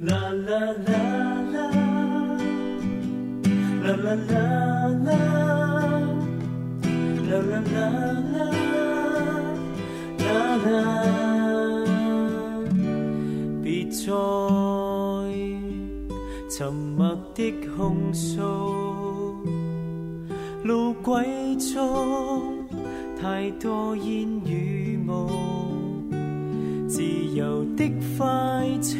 啦啦啦啦，啦啦啦啦，啦啦啦啦，啦啦。别再沉默的控诉，路轨中太多烟雨雾，自由的快车。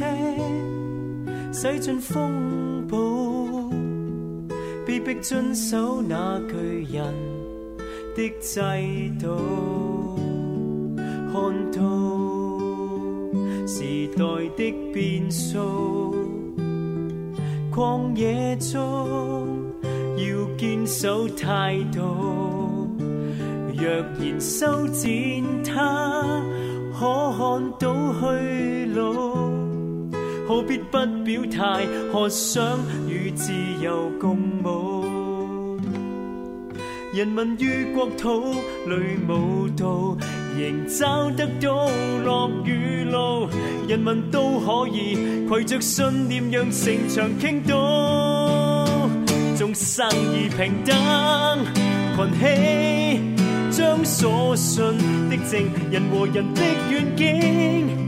洗进风暴，被逼遵守那巨人的制度，看到时代的变数，旷野中要坚守态度。若然修剪它，可看到去路。何必不表态？何想与自由共舞？人民于国土里舞蹈，仍找得到落雨路。人民都可以携着信念，让城墙倾倒，众生而平等，群起将所信的正，人和人的远景。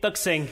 Tuksing.